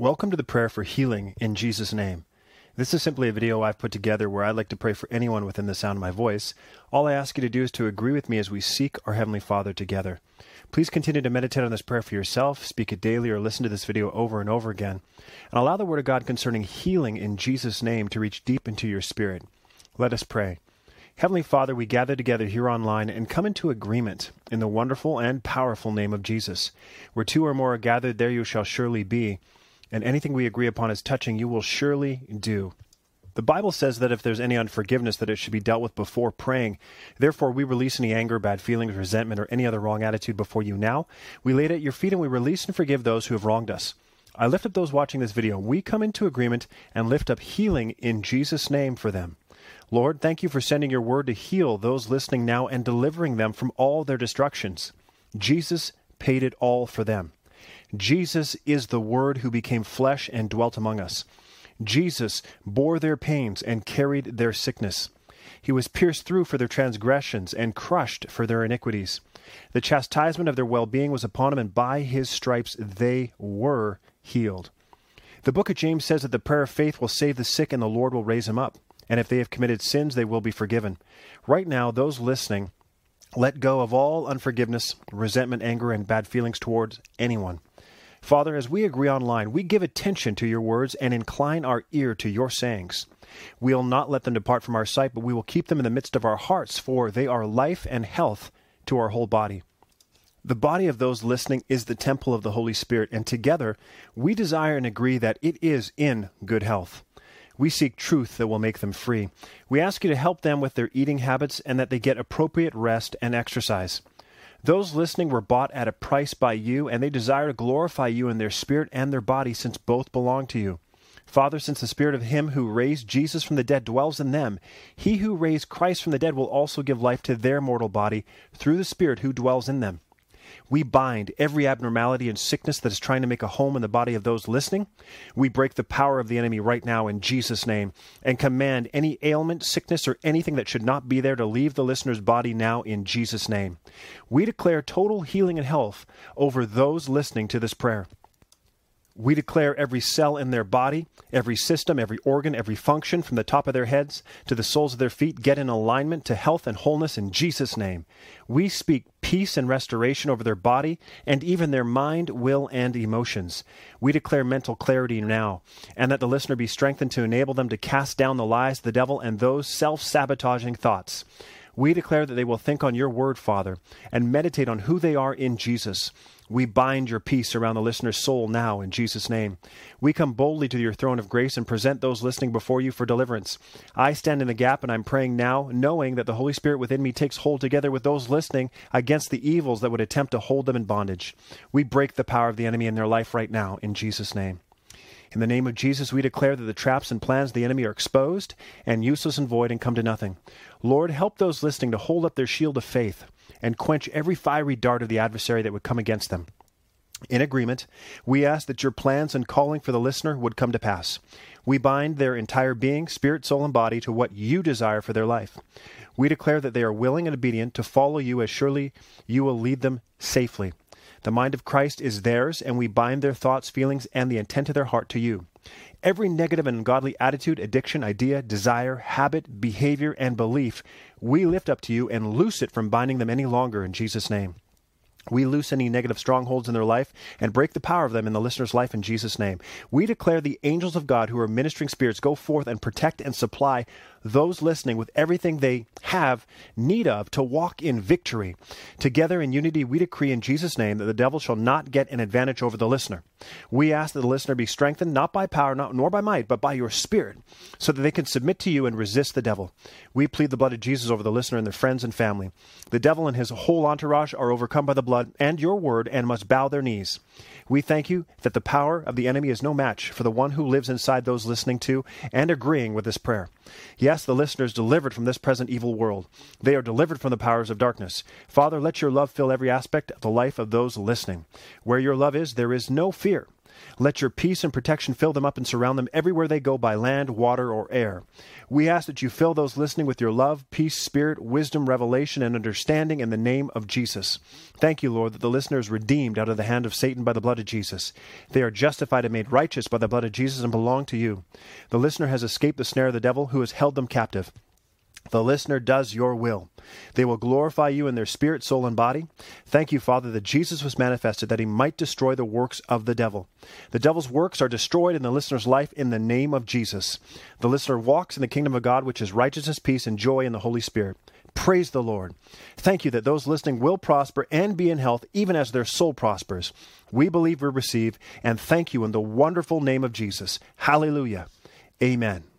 Welcome to the prayer for healing in Jesus' name. This is simply a video I've put together where I'd like to pray for anyone within the sound of my voice. All I ask you to do is to agree with me as we seek our Heavenly Father together. Please continue to meditate on this prayer for yourself, speak it daily, or listen to this video over and over again, and allow the Word of God concerning healing in Jesus' name to reach deep into your spirit. Let us pray. Heavenly Father, we gather together here online and come into agreement in the wonderful and powerful name of Jesus. Where two or more are gathered, there you shall surely be and anything we agree upon as touching you will surely do. The Bible says that if there's any unforgiveness, that it should be dealt with before praying. Therefore, we release any anger, bad feelings, resentment, or any other wrong attitude before you now. We lay it at your feet and we release and forgive those who have wronged us. I lift up those watching this video. We come into agreement and lift up healing in Jesus' name for them. Lord, thank you for sending your word to heal those listening now and delivering them from all their destructions. Jesus paid it all for them. Jesus is the Word who became flesh and dwelt among us. Jesus bore their pains and carried their sickness. He was pierced through for their transgressions and crushed for their iniquities. The chastisement of their well being was upon him, and by his stripes they were healed. The book of James says that the prayer of faith will save the sick, and the Lord will raise him up. And if they have committed sins, they will be forgiven. Right now, those listening, let go of all unforgiveness, resentment, anger, and bad feelings towards anyone. Father, as we agree online, we give attention to your words and incline our ear to your sayings. We'll not let them depart from our sight, but we will keep them in the midst of our hearts, for they are life and health to our whole body. The body of those listening is the temple of the Holy Spirit, and together we desire and agree that it is in good health. We seek truth that will make them free. We ask you to help them with their eating habits and that they get appropriate rest and exercise. Those listening were bought at a price by you, and they desire to glorify you in their spirit and their body, since both belong to you. Father, since the spirit of him who raised Jesus from the dead dwells in them, he who raised Christ from the dead will also give life to their mortal body through the Spirit who dwells in them. We bind every abnormality and sickness that is trying to make a home in the body of those listening. We break the power of the enemy right now in Jesus' name and command any ailment, sickness, or anything that should not be there to leave the listener's body now in Jesus' name. We declare total healing and health over those listening to this prayer. We declare every cell in their body, every system, every organ, every function from the top of their heads to the soles of their feet get in alignment to health and wholeness in Jesus' name. We speak peace and restoration over their body and even their mind, will, and emotions. We declare mental clarity now, and that the listener be strengthened to enable them to cast down the lies of the devil and those self sabotaging thoughts. We declare that they will think on your word, Father, and meditate on who they are in Jesus. We bind your peace around the listener's soul now in Jesus' name. We come boldly to your throne of grace and present those listening before you for deliverance. I stand in the gap and I'm praying now, knowing that the Holy Spirit within me takes hold together with those listening against the evils that would attempt to hold them in bondage. We break the power of the enemy in their life right now in Jesus' name. In the name of Jesus, we declare that the traps and plans of the enemy are exposed and useless and void and come to nothing. Lord, help those listening to hold up their shield of faith and quench every fiery dart of the adversary that would come against them. In agreement, we ask that your plans and calling for the listener would come to pass. We bind their entire being, spirit, soul, and body to what you desire for their life. We declare that they are willing and obedient to follow you as surely you will lead them safely. The mind of Christ is theirs, and we bind their thoughts, feelings, and the intent of their heart to you. Every negative and ungodly attitude, addiction, idea, desire, habit, behavior, and belief, we lift up to you and loose it from binding them any longer in Jesus' name. We loose any negative strongholds in their life and break the power of them in the listener's life in Jesus' name. We declare the angels of God who are ministering spirits go forth and protect and supply those listening with everything they have need of to walk in victory. Together in unity, we decree in Jesus' name that the devil shall not get an advantage over the listener. We ask that the listener be strengthened not by power, not, nor by might, but by your spirit, so that they can submit to you and resist the devil. We plead the blood of Jesus over the listener and their friends and family. The devil and his whole entourage are overcome by the blood and your word and must bow their knees. We thank you that the power of the enemy is no match for the one who lives inside those listening to and agreeing with this prayer. Yes, the listener is delivered from this present evil world. They are delivered from the powers of darkness. Father, let your love fill every aspect of the life of those listening. Where your love is, there is no fear. Let your peace and protection fill them up and surround them everywhere they go by land, water, or air. We ask that you fill those listening with your love, peace, spirit, wisdom, revelation, and understanding in the name of Jesus. Thank you, Lord, that the listener is redeemed out of the hand of Satan by the blood of Jesus. They are justified and made righteous by the blood of Jesus and belong to you. The listener has escaped the snare of the devil who has held them captive. The listener does your will. They will glorify you in their spirit, soul, and body. Thank you, Father, that Jesus was manifested that he might destroy the works of the devil. The devil's works are destroyed in the listener's life in the name of Jesus. The listener walks in the kingdom of God, which is righteousness, peace, and joy in the Holy Spirit. Praise the Lord. Thank you that those listening will prosper and be in health, even as their soul prospers. We believe we receive, and thank you in the wonderful name of Jesus. Hallelujah. Amen.